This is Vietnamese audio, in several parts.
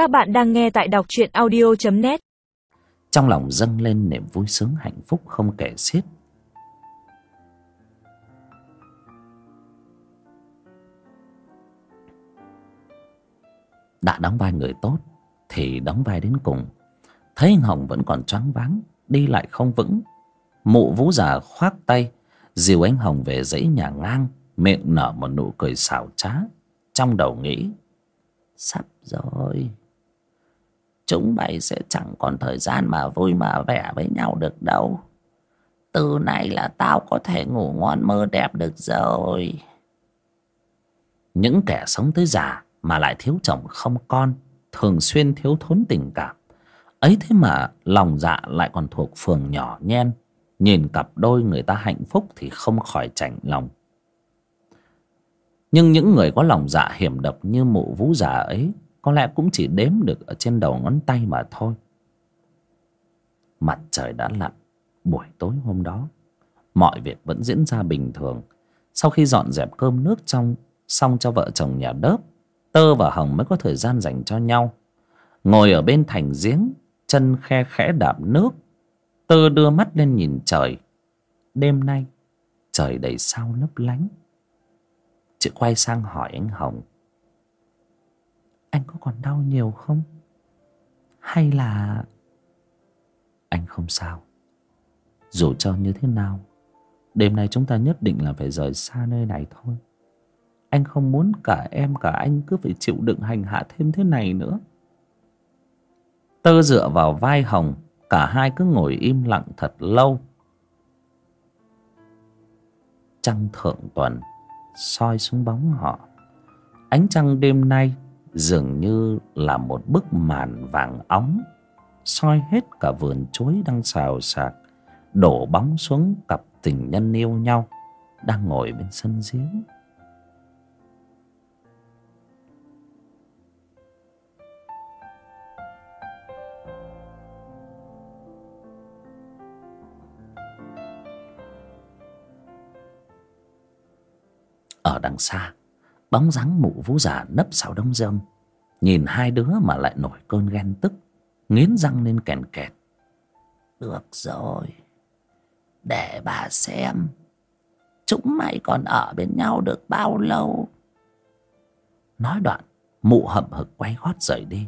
Các bạn đang nghe tại đọc truyện audio.net Trong lòng dâng lên niềm vui sướng hạnh phúc không kể xiết. Đã đóng vai người tốt, Thì đóng vai đến cùng. Thấy anh Hồng vẫn còn choáng váng, Đi lại không vững. Mụ vũ già khoác tay, Dìu anh Hồng về dãy nhà ngang, Miệng nở một nụ cười xảo trá. Trong đầu nghĩ, Sắp rồi. Chúng mày sẽ chẳng còn thời gian mà vui mà vẻ với nhau được đâu. Từ nay là tao có thể ngủ ngon mơ đẹp được rồi. Những kẻ sống tới già mà lại thiếu chồng không con Thường xuyên thiếu thốn tình cảm. Ấy thế mà lòng dạ lại còn thuộc phường nhỏ nhen. Nhìn cặp đôi người ta hạnh phúc thì không khỏi chạnh lòng. Nhưng những người có lòng dạ hiểm độc như mụ vũ già ấy có lẽ cũng chỉ đếm được ở trên đầu ngón tay mà thôi. Mặt trời đã lặn buổi tối hôm đó. Mọi việc vẫn diễn ra bình thường. Sau khi dọn dẹp cơm nước trong, xong cho vợ chồng nhà đớp tơ và hồng mới có thời gian dành cho nhau. Ngồi ở bên thành giếng, chân khe khẽ đạp nước, tơ đưa mắt lên nhìn trời. Đêm nay, trời đầy sao lấp lánh. Chị quay sang hỏi anh hồng còn đau nhiều không? Hay là anh không sao? Dù cho như thế nào, đêm nay chúng ta nhất định là phải rời xa nơi này thôi. Anh không muốn cả em cả anh cứ phải chịu đựng hành hạ thêm thế này nữa. Tơ dựa vào vai hồng, cả hai cứ ngồi im lặng thật lâu. Trăng thượng tuần soi xuống bóng họ. Ánh trăng đêm nay dường như là một bức màn vàng óng, soi hết cả vườn chuối đang xào xạc, đổ bóng xuống cặp tình nhân yêu nhau đang ngồi bên sân giếng. Ở đằng xa bóng dáng mụ vú già nấp sau đống rơm nhìn hai đứa mà lại nổi cơn ghen tức nghiến răng lên kèn kẹt. Được rồi để bà xem chúng mày còn ở bên nhau được bao lâu? Nói đoạn mụ hậm hực quay gót rời đi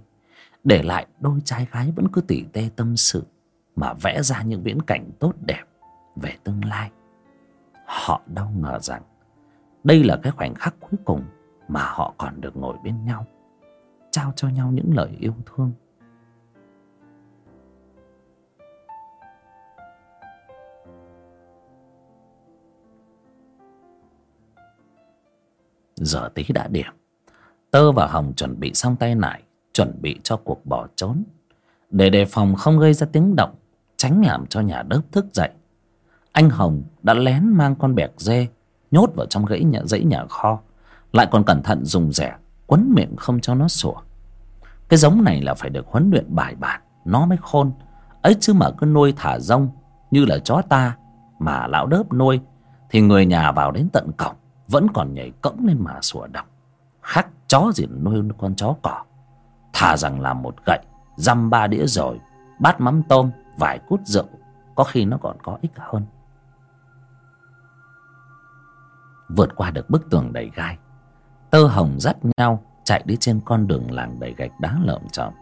để lại đôi trai gái vẫn cứ tỉ tê tâm sự mà vẽ ra những viễn cảnh tốt đẹp về tương lai. Họ đâu ngờ rằng đây là cái khoảnh khắc cuối cùng mà họ còn được ngồi bên nhau, trao cho nhau những lời yêu thương. Giờ tí đã điểm. Tơ và hồng chuẩn bị xong tay nải, chuẩn bị cho cuộc bỏ trốn. Để đề phòng không gây ra tiếng động, tránh làm cho nhà đớp thức dậy. Anh hồng đã lén mang con bẹc dê nhốt vào trong gãy nhà, dãy nhà kho, lại còn cẩn thận dùng rẻ, quấn miệng không cho nó sủa. Cái giống này là phải được huấn luyện bài bản, nó mới khôn. Ấy chứ mà cứ nuôi thả rông như là chó ta, mà lão đớp nuôi, thì người nhà vào đến tận cổng, vẫn còn nhảy cẫng lên mà sủa đọc khác chó gì nuôi con chó cỏ thà rằng làm một gậy, dăm ba đĩa rồi bát mắm tôm, vài cút rượu, có khi nó còn có ích hơn. Vượt qua được bức tường đầy gai. Tơ hồng dắt nhau chạy đi trên con đường làng đầy gạch đá lởm chởm.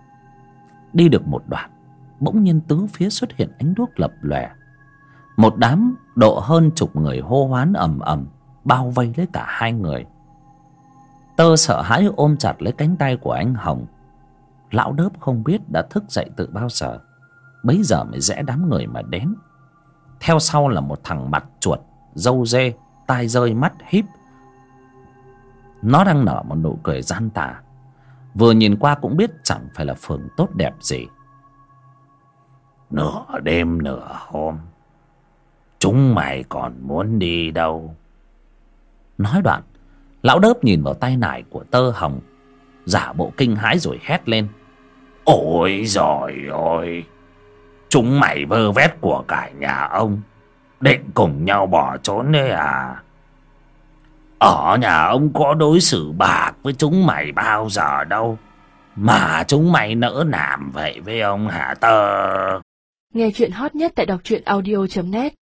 Đi được một đoạn, bỗng nhiên tứ phía xuất hiện ánh đuốc lập lòe. Một đám độ hơn chục người hô hoán ầm ầm, bao vây lấy cả hai người. Tơ sợ hãi ôm chặt lấy cánh tay của anh hồng. Lão đớp không biết đã thức dậy từ bao giờ, bấy giờ mới rẽ đám người mà đến. Theo sau là một thằng mặt chuột râu dê tai rơi mắt híp. Nó đang nở một nụ cười gian tà. Vừa nhìn qua cũng biết chẳng phải là phường tốt đẹp gì. Nửa đêm nửa hôm, chúng mày còn muốn đi đâu? Nói đoạn, lão đớp nhìn vào tay nải của tơ hồng, giả bộ kinh hãi rồi hét lên. Ôi giời ơi, chúng mày vơ vét của cả nhà ông định cùng nhau bỏ trốn đấy à ở nhà ông có đối xử bạc với chúng mày bao giờ đâu, Mà chúng mày nỡ làm vậy với ông hả tơ? Nghe chuyện hot nhất tại đọc truyện audio.net